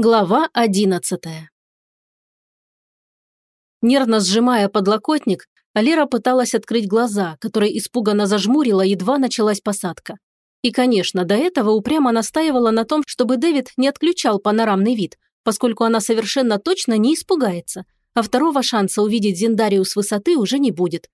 Глава одиннадцатая Нервно сжимая подлокотник, Алира пыталась открыть глаза, которые испуганно зажмурила, едва началась посадка. И, конечно, до этого упрямо настаивала на том, чтобы Дэвид не отключал панорамный вид, поскольку она совершенно точно не испугается, а второго шанса увидеть Зиндарию с высоты уже не будет.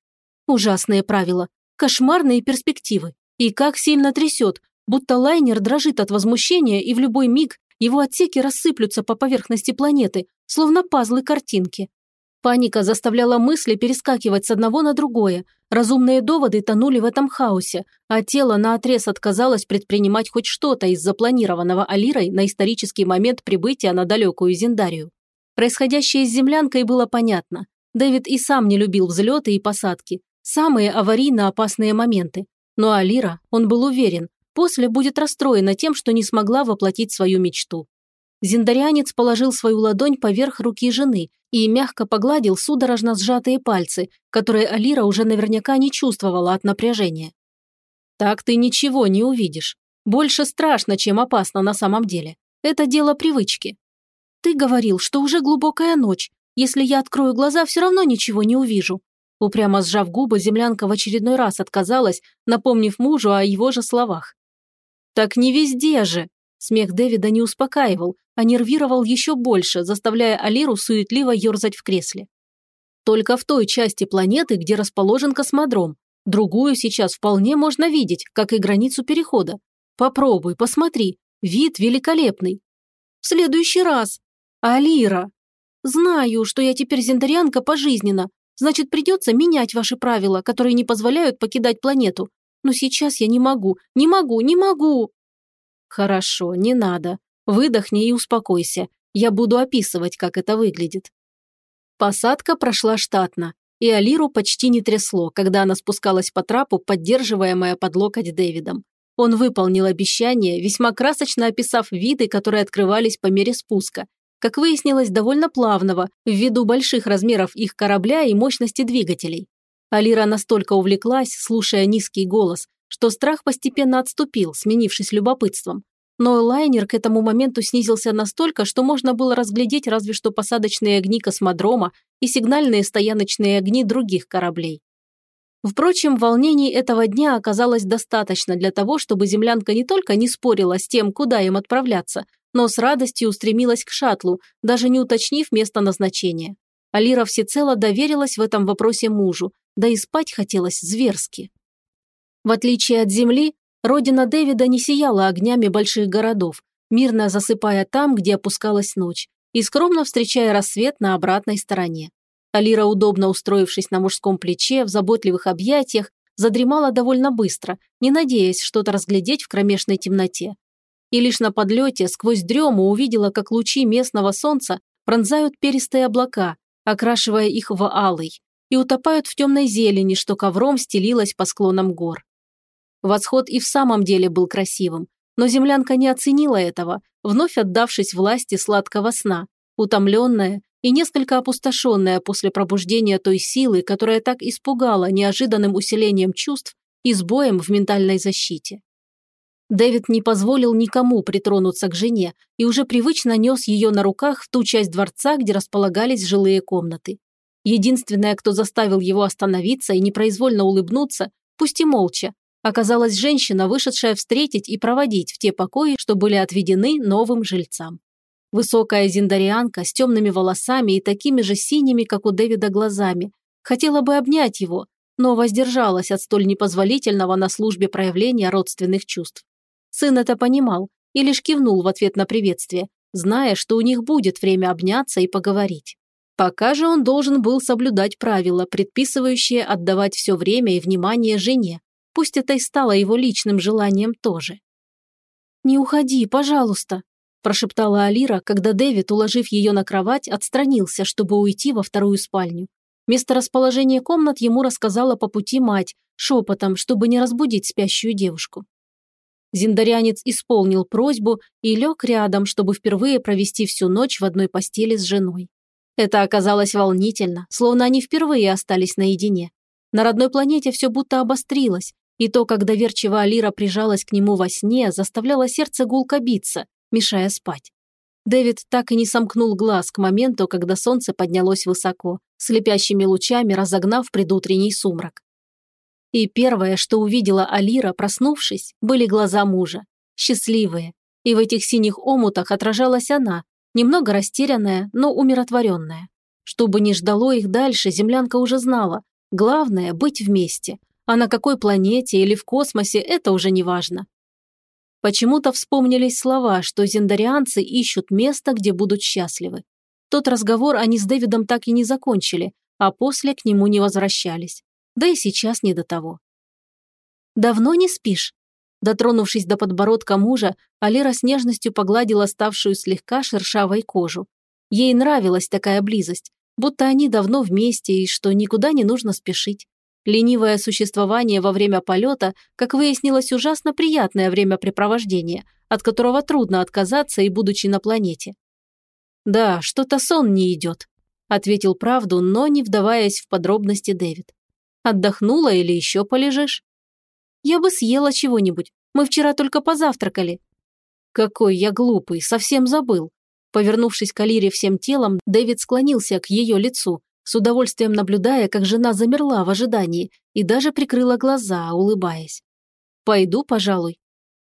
Ужасные правила, кошмарные перспективы. И как сильно трясет, будто лайнер дрожит от возмущения и в любой миг его отсеки рассыплются по поверхности планеты, словно пазлы картинки. Паника заставляла мысли перескакивать с одного на другое. Разумные доводы тонули в этом хаосе, а тело наотрез отказалось предпринимать хоть что-то из запланированного Алирой на исторический момент прибытия на далекую Зиндарию. Происходящее с землянкой было понятно. Дэвид и сам не любил взлеты и посадки, самые аварийно опасные моменты. Но Алира, он был уверен, После будет расстроена тем, что не смогла воплотить свою мечту. Зиндарианец положил свою ладонь поверх руки жены и мягко погладил судорожно сжатые пальцы, которые Алира уже наверняка не чувствовала от напряжения. «Так ты ничего не увидишь. Больше страшно, чем опасно на самом деле. Это дело привычки. Ты говорил, что уже глубокая ночь. Если я открою глаза, все равно ничего не увижу. Упрямо сжав губы, землянка в очередной раз отказалась, напомнив мужу о его же словах. «Так не везде же!» Смех Дэвида не успокаивал, а нервировал еще больше, заставляя Алиру суетливо ерзать в кресле. Только в той части планеты, где расположен космодром. Другую сейчас вполне можно видеть, как и границу перехода. Попробуй, посмотри. Вид великолепный. В следующий раз. Алира. Знаю, что я теперь зендарианка пожизненно. Значит, придется менять ваши правила, которые не позволяют покидать планету. Но сейчас я не могу, не могу, не могу!» «Хорошо, не надо. Выдохни и успокойся. Я буду описывать, как это выглядит». Посадка прошла штатно, и Алиру почти не трясло, когда она спускалась по трапу, поддерживаемая под локоть Дэвидом. Он выполнил обещание, весьма красочно описав виды, которые открывались по мере спуска. Как выяснилось, довольно плавного, ввиду больших размеров их корабля и мощности двигателей. Алира настолько увлеклась, слушая низкий голос, что страх постепенно отступил, сменившись любопытством. Но лайнер к этому моменту снизился настолько, что можно было разглядеть разве что посадочные огни космодрома и сигнальные стояночные огни других кораблей. Впрочем, волнений этого дня оказалось достаточно для того, чтобы землянка не только не спорила с тем, куда им отправляться, но с радостью устремилась к шаттлу, даже не уточнив место назначения. Алира всецело доверилась в этом вопросе мужу, да и спать хотелось зверски. В отличие от Земли, родина Дэвида не сияла огнями больших городов, мирно засыпая там, где опускалась ночь, и скромно встречая рассвет на обратной стороне. Алира, удобно устроившись на мужском плече, в заботливых объятиях, задремала довольно быстро, не надеясь что-то разглядеть в кромешной темноте. И лишь на подлете сквозь дрему увидела, как лучи местного солнца пронзают перистые облака, окрашивая их в алый, и утопают в темной зелени, что ковром стелилась по склонам гор. Восход и в самом деле был красивым, но землянка не оценила этого, вновь отдавшись власти сладкого сна, утомленная и несколько опустошенная после пробуждения той силы, которая так испугала неожиданным усилением чувств и сбоем в ментальной защите. Дэвид не позволил никому притронуться к жене и уже привычно нес ее на руках в ту часть дворца, где располагались жилые комнаты. Единственная, кто заставил его остановиться и непроизвольно улыбнуться, пусть и молча, оказалась женщина, вышедшая встретить и проводить в те покои, что были отведены новым жильцам. Высокая зиндарианка с темными волосами и такими же синими, как у Дэвида, глазами. Хотела бы обнять его, но воздержалась от столь непозволительного на службе проявления родственных чувств. Сын это понимал и лишь кивнул в ответ на приветствие, зная, что у них будет время обняться и поговорить. Пока же он должен был соблюдать правила, предписывающие отдавать все время и внимание жене, пусть это и стало его личным желанием тоже. «Не уходи, пожалуйста», – прошептала Алира, когда Дэвид, уложив ее на кровать, отстранился, чтобы уйти во вторую спальню. Место расположения комнат ему рассказала по пути мать, шепотом, чтобы не разбудить спящую девушку. Зиндарянец исполнил просьбу и лег рядом, чтобы впервые провести всю ночь в одной постели с женой. Это оказалось волнительно, словно они впервые остались наедине. На родной планете все будто обострилось, и то, как доверчиво Алира прижалась к нему во сне, заставляло сердце гулко биться, мешая спать. Дэвид так и не сомкнул глаз к моменту, когда солнце поднялось высоко, слепящими лучами разогнав предутренний сумрак. И первое, что увидела Алира, проснувшись, были глаза мужа. Счастливые. И в этих синих омутах отражалась она, немного растерянная, но умиротворенная. Что бы ни ждало их дальше, землянка уже знала. Главное – быть вместе. А на какой планете или в космосе – это уже не важно. Почему-то вспомнились слова, что зендарианцы ищут место, где будут счастливы. Тот разговор они с Дэвидом так и не закончили, а после к нему не возвращались. Да и сейчас не до того. «Давно не спишь?» Дотронувшись до подбородка мужа, Алира с нежностью погладила ставшую слегка шершавой кожу. Ей нравилась такая близость, будто они давно вместе и что никуда не нужно спешить. Ленивое существование во время полета, как выяснилось, ужасно приятное времяпрепровождение, от которого трудно отказаться и будучи на планете. «Да, что-то сон не идет», – ответил правду, но не вдаваясь в подробности Дэвид. Отдохнула или еще полежишь?» «Я бы съела чего-нибудь. Мы вчера только позавтракали». «Какой я глупый, совсем забыл». Повернувшись к Алире всем телом, Дэвид склонился к ее лицу, с удовольствием наблюдая, как жена замерла в ожидании и даже прикрыла глаза, улыбаясь. «Пойду, пожалуй».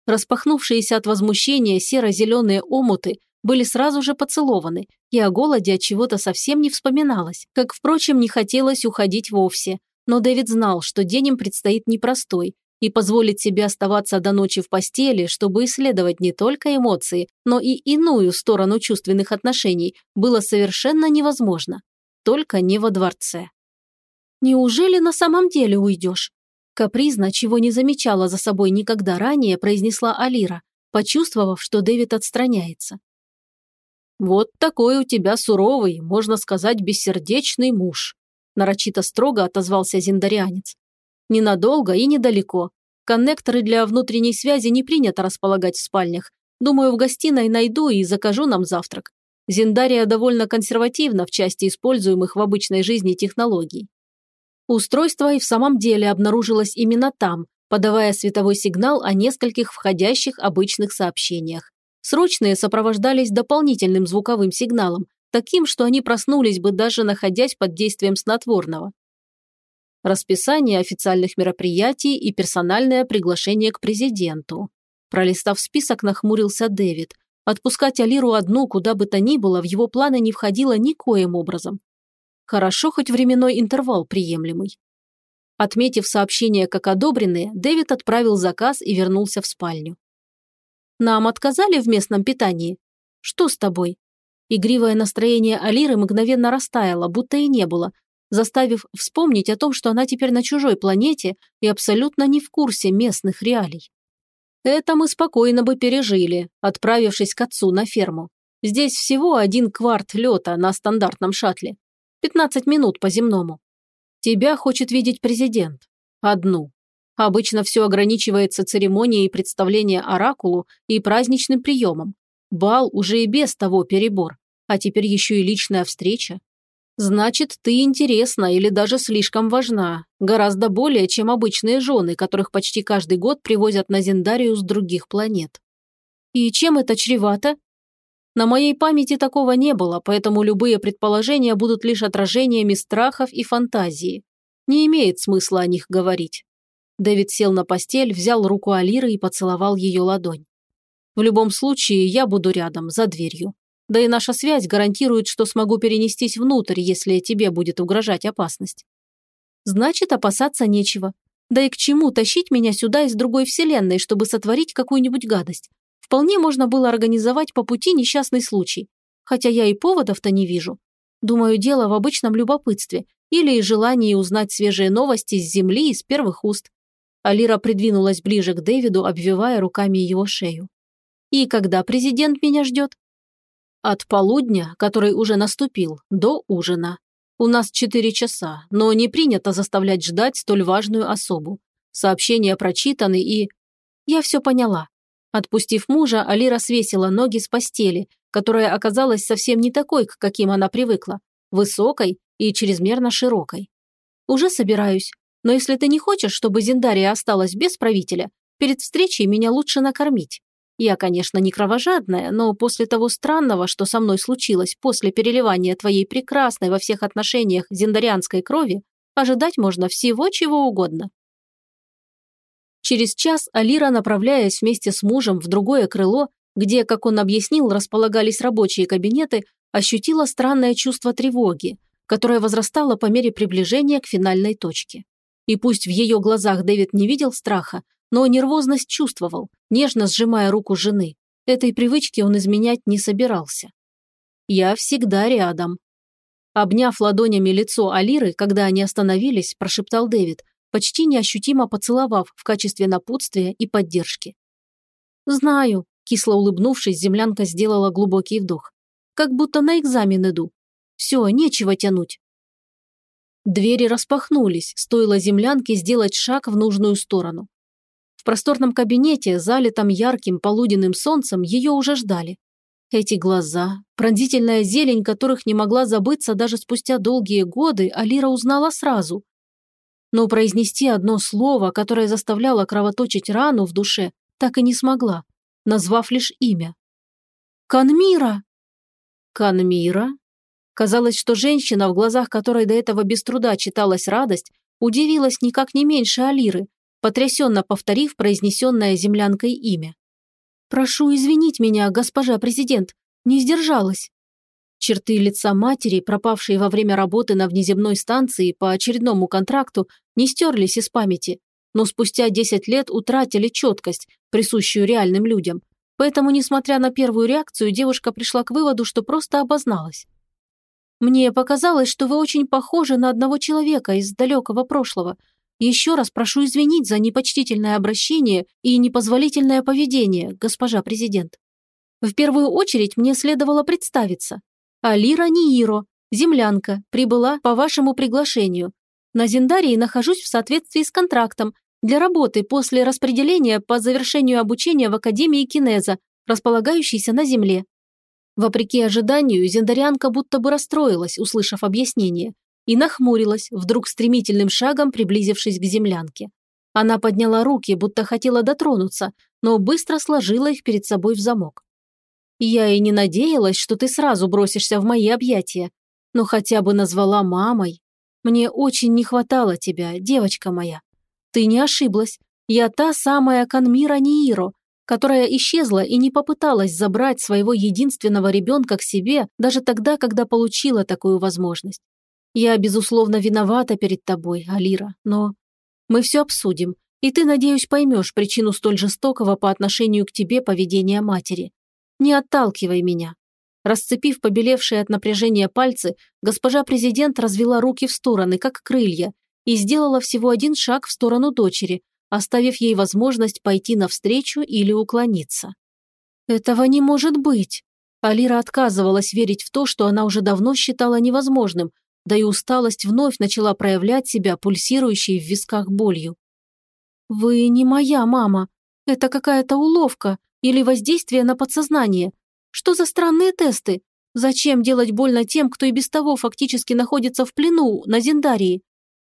Распахнувшиеся от возмущения серо-зеленые омуты были сразу же поцелованы, и о голоде от чего-то совсем не вспоминалось, как, впрочем, не хотелось уходить вовсе, но Дэвид знал, что день им предстоит непростой, и позволить себе оставаться до ночи в постели, чтобы исследовать не только эмоции, но и иную сторону чувственных отношений, было совершенно невозможно. Только не во дворце. «Неужели на самом деле уйдешь?» Капризно, чего не замечала за собой никогда ранее, произнесла Алира, почувствовав, что Дэвид отстраняется. «Вот такой у тебя суровый, можно сказать, бессердечный муж», нарочито строго отозвался зиндарианец. Ненадолго и недалеко. Коннекторы для внутренней связи не принято располагать в спальнях. Думаю, в гостиной найду и закажу нам завтрак. Зиндария довольно консервативна в части используемых в обычной жизни технологий. Устройство и в самом деле обнаружилось именно там, подавая световой сигнал о нескольких входящих обычных сообщениях. Срочные сопровождались дополнительным звуковым сигналом, таким, что они проснулись бы даже находясь под действием снотворного. Расписание официальных мероприятий и персональное приглашение к президенту. Пролистав список, нахмурился Дэвид. Отпускать Алиру одну куда бы то ни было в его планы не входило никоим образом. Хорошо, хоть временной интервал приемлемый. Отметив сообщения как одобренные, Дэвид отправил заказ и вернулся в спальню. «Нам отказали в местном питании? Что с тобой?» Игривое настроение Алиры мгновенно растаяло, будто и не было, заставив вспомнить о том, что она теперь на чужой планете и абсолютно не в курсе местных реалий. Это мы спокойно бы пережили, отправившись к отцу на ферму. Здесь всего один кварт лета на стандартном шаттле. 15 минут по земному. Тебя хочет видеть президент. Одну. Обычно все ограничивается церемонией представления оракулу и праздничным приемом. Бал уже и без того перебор, а теперь еще и личная встреча. Значит, ты интересна или даже слишком важна, гораздо более, чем обычные жены, которых почти каждый год привозят на Зендарию с других планет. И чем это чревато? На моей памяти такого не было, поэтому любые предположения будут лишь отражениями страхов и фантазии. Не имеет смысла о них говорить. Дэвид сел на постель, взял руку Алиры и поцеловал ее ладонь. В любом случае, я буду рядом, за дверью. Да и наша связь гарантирует, что смогу перенестись внутрь, если тебе будет угрожать опасность. Значит, опасаться нечего. Да и к чему тащить меня сюда из другой вселенной, чтобы сотворить какую-нибудь гадость? Вполне можно было организовать по пути несчастный случай. Хотя я и поводов-то не вижу. Думаю, дело в обычном любопытстве или желании узнать свежие новости с земли из первых уст. Алира придвинулась ближе к Дэвиду, обвивая руками его шею. И когда президент меня ждет? От полудня, который уже наступил, до ужина. У нас четыре часа, но не принято заставлять ждать столь важную особу. Сообщения прочитаны и... Я все поняла. Отпустив мужа, Алира свесила ноги с постели, которая оказалась совсем не такой, к каким она привыкла. Высокой и чрезмерно широкой. Уже собираюсь. Но если ты не хочешь, чтобы Зиндария осталась без правителя, перед встречей меня лучше накормить. Я, конечно, не кровожадная, но после того странного, что со мной случилось после переливания твоей прекрасной во всех отношениях зендарианской крови, ожидать можно всего чего угодно. Через час Алира, направляясь вместе с мужем в другое крыло, где, как он объяснил, располагались рабочие кабинеты, ощутила странное чувство тревоги, которое возрастало по мере приближения к финальной точке. И пусть в ее глазах Дэвид не видел страха, но нервозность чувствовал, нежно сжимая руку жены. Этой привычки он изменять не собирался. «Я всегда рядом». Обняв ладонями лицо Алиры, когда они остановились, прошептал Дэвид, почти неощутимо поцеловав в качестве напутствия и поддержки. «Знаю», – кисло улыбнувшись, землянка сделала глубокий вдох. «Как будто на экзамен иду. Все, нечего тянуть». Двери распахнулись, стоило землянке сделать шаг в нужную сторону просторном кабинете, залитом ярким полуденным солнцем, ее уже ждали. Эти глаза, пронзительная зелень которых не могла забыться даже спустя долгие годы, Алира узнала сразу. Но произнести одно слово, которое заставляло кровоточить рану в душе, так и не смогла, назвав лишь имя. «Канмира!» «Канмира?» Казалось, что женщина, в глазах которой до этого без труда читалась радость, удивилась никак не меньше Алиры, потрясенно повторив произнесенное землянкой имя. «Прошу извинить меня, госпожа президент, не сдержалась». Черты лица матери, пропавшие во время работы на внеземной станции по очередному контракту, не стерлись из памяти, но спустя 10 лет утратили четкость, присущую реальным людям. Поэтому, несмотря на первую реакцию, девушка пришла к выводу, что просто обозналась. «Мне показалось, что вы очень похожи на одного человека из далекого прошлого. Еще раз прошу извинить за непочтительное обращение и непозволительное поведение, госпожа президент. В первую очередь мне следовало представиться. Алира Нииро, землянка, прибыла по вашему приглашению. На Зендарии нахожусь в соответствии с контрактом для работы после распределения по завершению обучения в Академии Кинеза, располагающейся на Земле. Вопреки ожиданию, зендарианка будто бы расстроилась, услышав объяснение, и нахмурилась, вдруг стремительным шагом приблизившись к землянке. Она подняла руки, будто хотела дотронуться, но быстро сложила их перед собой в замок. «Я и не надеялась, что ты сразу бросишься в мои объятия, но хотя бы назвала мамой. Мне очень не хватало тебя, девочка моя. Ты не ошиблась. Я та самая Канмира Нииро, которая исчезла и не попыталась забрать своего единственного ребенка к себе даже тогда, когда получила такую возможность. Я, безусловно, виновата перед тобой, Алира, но мы все обсудим, и ты, надеюсь, поймешь причину столь жестокого по отношению к тебе поведения матери. Не отталкивай меня». Расцепив побелевшие от напряжения пальцы, госпожа президент развела руки в стороны, как крылья, и сделала всего один шаг в сторону дочери, оставив ей возможность пойти навстречу или уклониться. «Этого не может быть!» Алира отказывалась верить в то, что она уже давно считала невозможным, да и усталость вновь начала проявлять себя пульсирующей в висках болью. «Вы не моя мама. Это какая-то уловка или воздействие на подсознание. Что за странные тесты? Зачем делать больно тем, кто и без того фактически находится в плену на Зендарии?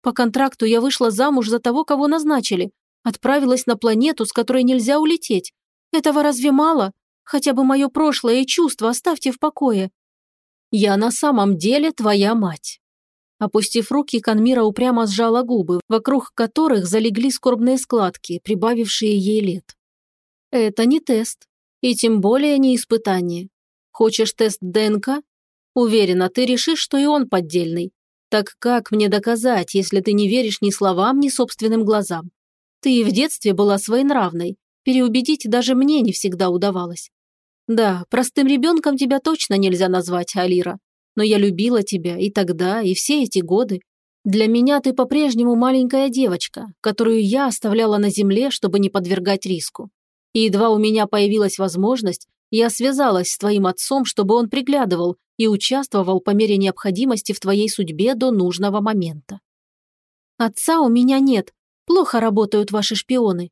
По контракту я вышла замуж за того, кого назначили. Отправилась на планету, с которой нельзя улететь. Этого разве мало? Хотя бы мое прошлое и чувства оставьте в покое. Я на самом деле твоя мать. Опустив руки, Канмира упрямо сжала губы, вокруг которых залегли скорбные складки, прибавившие ей лет. «Это не тест. И тем более не испытание. Хочешь тест ДНК? Уверена, ты решишь, что и он поддельный. Так как мне доказать, если ты не веришь ни словам, ни собственным глазам? Ты и в детстве была своенравной. Переубедить даже мне не всегда удавалось. Да, простым ребенком тебя точно нельзя назвать, Алира. Но я любила тебя и тогда, и все эти годы. Для меня ты по-прежнему маленькая девочка, которую я оставляла на земле, чтобы не подвергать риску. И едва у меня появилась возможность, я связалась с твоим отцом, чтобы он приглядывал и участвовал по мере необходимости в твоей судьбе до нужного момента. Отца у меня нет, плохо работают ваши шпионы.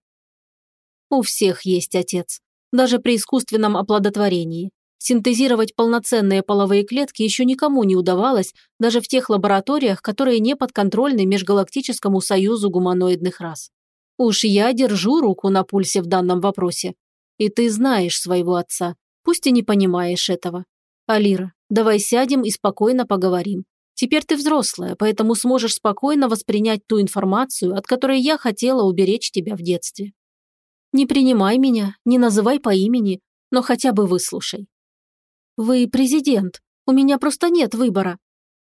У всех есть отец, даже при искусственном оплодотворении. Синтезировать полноценные половые клетки еще никому не удавалось, даже в тех лабораториях, которые не подконтрольны Межгалактическому союзу гуманоидных рас. Уж я держу руку на пульсе в данном вопросе. И ты знаешь своего отца, пусть и не понимаешь этого. Алира, давай сядем и спокойно поговорим. Теперь ты взрослая, поэтому сможешь спокойно воспринять ту информацию, от которой я хотела уберечь тебя в детстве. Не принимай меня, не называй по имени, но хотя бы выслушай. Вы президент, у меня просто нет выбора.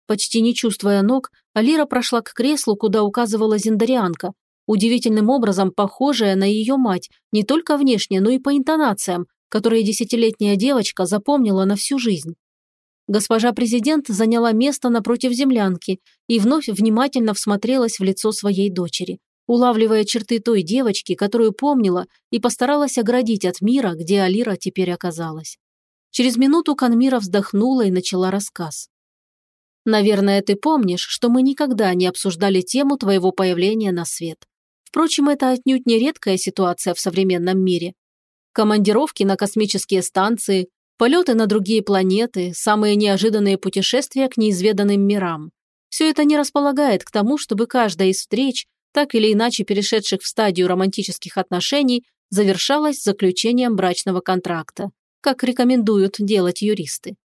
Почти не чувствуя ног, Алира прошла к креслу, куда указывала зендарианка, удивительным образом похожая на ее мать, не только внешне, но и по интонациям, которые десятилетняя девочка запомнила на всю жизнь. Госпожа президент заняла место напротив землянки и вновь внимательно всмотрелась в лицо своей дочери, улавливая черты той девочки, которую помнила и постаралась оградить от мира, где Алира теперь оказалась. Через минуту Канмира вздохнула и начала рассказ. «Наверное, ты помнишь, что мы никогда не обсуждали тему твоего появления на свет. Впрочем, это отнюдь не редкая ситуация в современном мире. Командировки на космические станции, полеты на другие планеты, самые неожиданные путешествия к неизведанным мирам. Все это не располагает к тому, чтобы каждая из встреч, так или иначе перешедших в стадию романтических отношений, завершалась заключением брачного контракта, как рекомендуют делать юристы.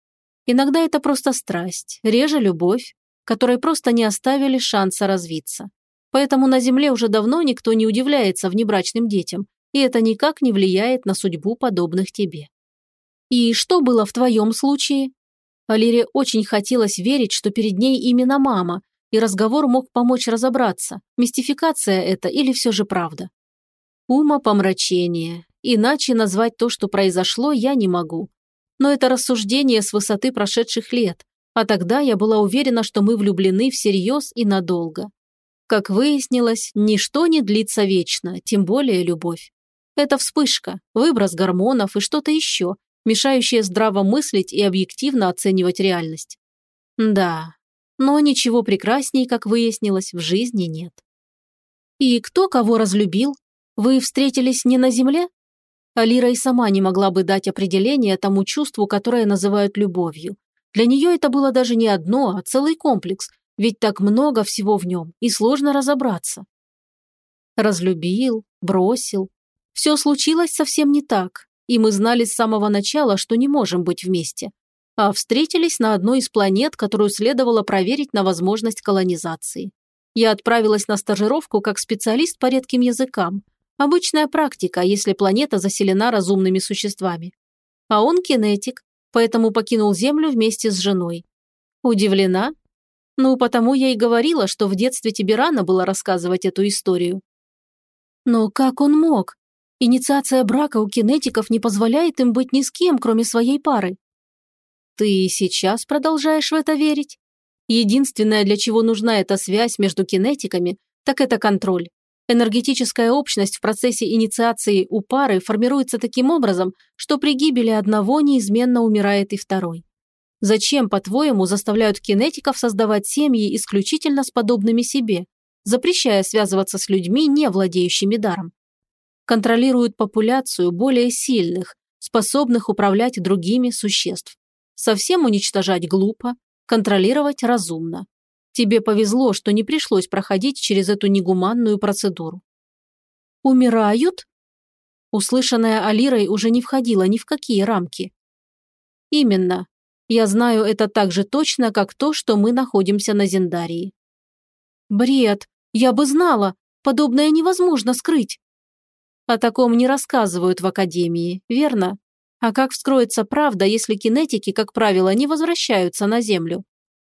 Иногда это просто страсть, реже любовь, которой просто не оставили шанса развиться. Поэтому на Земле уже давно никто не удивляется внебрачным детям, и это никак не влияет на судьбу подобных тебе. И что было в твоем случае? Алире очень хотелось верить, что перед ней именно мама, и разговор мог помочь разобраться, мистификация это или все же правда. Ума помрачение. Иначе назвать то, что произошло, я не могу. Но это рассуждение с высоты прошедших лет, а тогда я была уверена, что мы влюблены всерьез и надолго. Как выяснилось, ничто не длится вечно, тем более любовь. Это вспышка, выброс гормонов и что-то еще, мешающее здраво мыслить и объективно оценивать реальность. Да, но ничего прекрасней, как выяснилось, в жизни нет. И кто кого разлюбил? Вы встретились не на земле? Алира и сама не могла бы дать определение тому чувству, которое называют любовью. Для нее это было даже не одно, а целый комплекс, ведь так много всего в нем, и сложно разобраться. Разлюбил, бросил. Все случилось совсем не так, и мы знали с самого начала, что не можем быть вместе. А встретились на одной из планет, которую следовало проверить на возможность колонизации. Я отправилась на стажировку как специалист по редким языкам. Обычная практика, если планета заселена разумными существами. А он кинетик, поэтому покинул Землю вместе с женой. Удивлена? Ну, потому я и говорила, что в детстве тебе рано было рассказывать эту историю. Но как он мог? Инициация брака у кинетиков не позволяет им быть ни с кем, кроме своей пары. Ты сейчас продолжаешь в это верить? Единственное, для чего нужна эта связь между кинетиками, так это контроль. Энергетическая общность в процессе инициации у пары формируется таким образом, что при гибели одного неизменно умирает и второй. Зачем, по-твоему, заставляют кинетиков создавать семьи исключительно с подобными себе, запрещая связываться с людьми, не владеющими даром? Контролируют популяцию более сильных, способных управлять другими существ. Совсем уничтожать глупо, контролировать разумно. Тебе повезло, что не пришлось проходить через эту негуманную процедуру. Умирают? Услышанное Алирой уже не входило ни в какие рамки. Именно. Я знаю это так же точно, как то, что мы находимся на Зендарии. Бред! Я бы знала! Подобное невозможно скрыть. О таком не рассказывают в Академии, верно? А как вскроется правда, если кинетики, как правило, не возвращаются на Землю?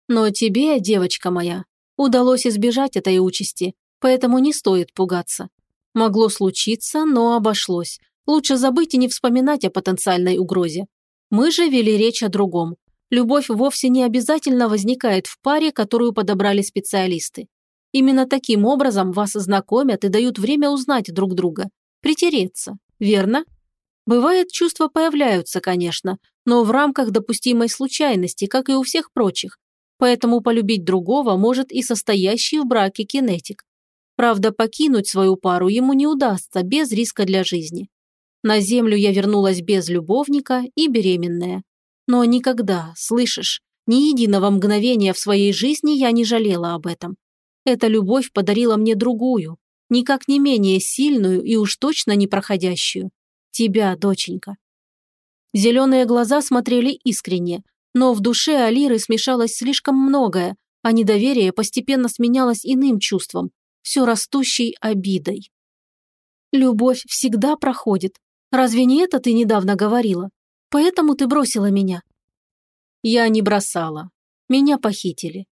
Но тебе, девочка моя, удалось избежать этой участи, поэтому не стоит пугаться. Могло случиться, но обошлось. Лучше забыть и не вспоминать о потенциальной угрозе. Мы же вели речь о другом. Любовь вовсе не обязательно возникает в паре, которую подобрали специалисты. Именно таким образом вас знакомят и дают время узнать друг друга, притереться, верно? Бывает, чувства появляются, конечно, но в рамках допустимой случайности, как и у всех прочих. Поэтому полюбить другого может и состоящий в браке кинетик. Правда, покинуть свою пару ему не удастся без риска для жизни. На землю я вернулась без любовника и беременная. Но никогда, слышишь, ни единого мгновения в своей жизни я не жалела об этом. Эта любовь подарила мне другую, никак не менее сильную и уж точно не проходящую. Тебя, доченька. Зеленые глаза смотрели искренне, но в душе Алиры смешалось слишком многое, а недоверие постепенно сменялось иным чувством, все растущей обидой. «Любовь всегда проходит. Разве не это ты недавно говорила? Поэтому ты бросила меня». «Я не бросала. Меня похитили».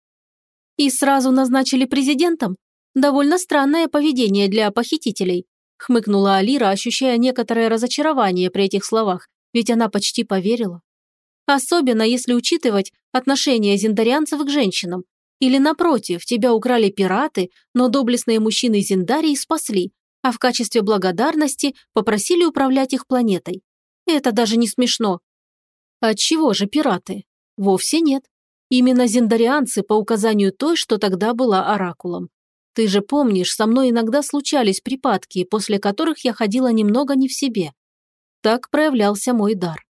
«И сразу назначили президентом? Довольно странное поведение для похитителей», хмыкнула Алира, ощущая некоторое разочарование при этих словах, ведь она почти поверила. Особенно если учитывать отношение зиндарианцев к женщинам. Или напротив, тебя украли пираты, но доблестные мужчины Зиндарии спасли, а в качестве благодарности попросили управлять их планетой. Это даже не смешно. Отчего же пираты? Вовсе нет. Именно зиндарианцы по указанию той, что тогда была оракулом. Ты же помнишь, со мной иногда случались припадки, после которых я ходила немного не в себе. Так проявлялся мой дар.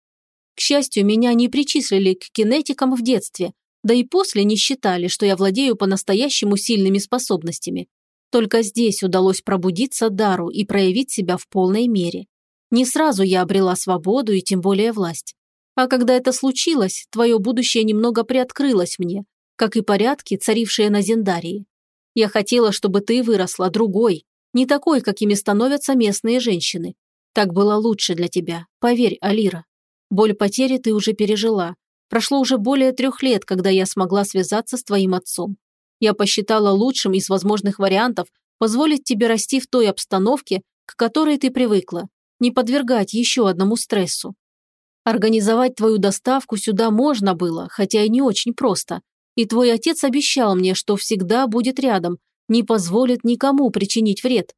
К счастью, меня не причислили к кинетикам в детстве, да и после не считали, что я владею по-настоящему сильными способностями. Только здесь удалось пробудиться дару и проявить себя в полной мере. Не сразу я обрела свободу и тем более власть. А когда это случилось, твое будущее немного приоткрылось мне, как и порядки, царившие на Зендарии. Я хотела, чтобы ты выросла другой, не такой, какими становятся местные женщины. Так было лучше для тебя, поверь, Алира. Боль потери ты уже пережила. Прошло уже более трех лет, когда я смогла связаться с твоим отцом. Я посчитала лучшим из возможных вариантов позволить тебе расти в той обстановке, к которой ты привыкла, не подвергать еще одному стрессу. Организовать твою доставку сюда можно было, хотя и не очень просто. И твой отец обещал мне, что всегда будет рядом, не позволит никому причинить вред.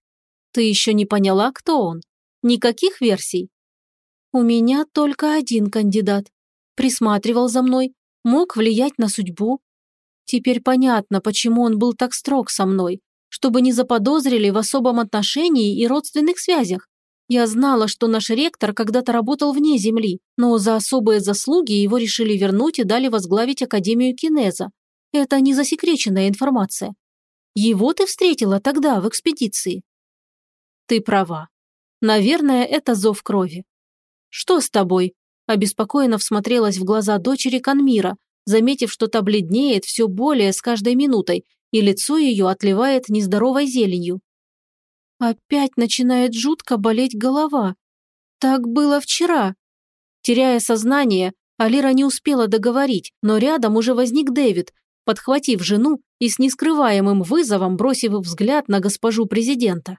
Ты еще не поняла, кто он? Никаких версий? У меня только один кандидат. Присматривал за мной, мог влиять на судьбу. Теперь понятно, почему он был так строг со мной, чтобы не заподозрили в особом отношении и родственных связях. Я знала, что наш ректор когда-то работал вне земли, но за особые заслуги его решили вернуть и дали возглавить Академию Кинеза. Это не засекреченная информация. Его ты встретила тогда, в экспедиции. Ты права. Наверное, это зов крови. «Что с тобой?» Обеспокоенно всмотрелась в глаза дочери Канмира, заметив, что та бледнеет все более с каждой минутой, и лицо ее отливает нездоровой зеленью. Опять начинает жутко болеть голова. Так было вчера. Теряя сознание, Алира не успела договорить, но рядом уже возник Дэвид, подхватив жену и с нескрываемым вызовом бросив взгляд на госпожу президента.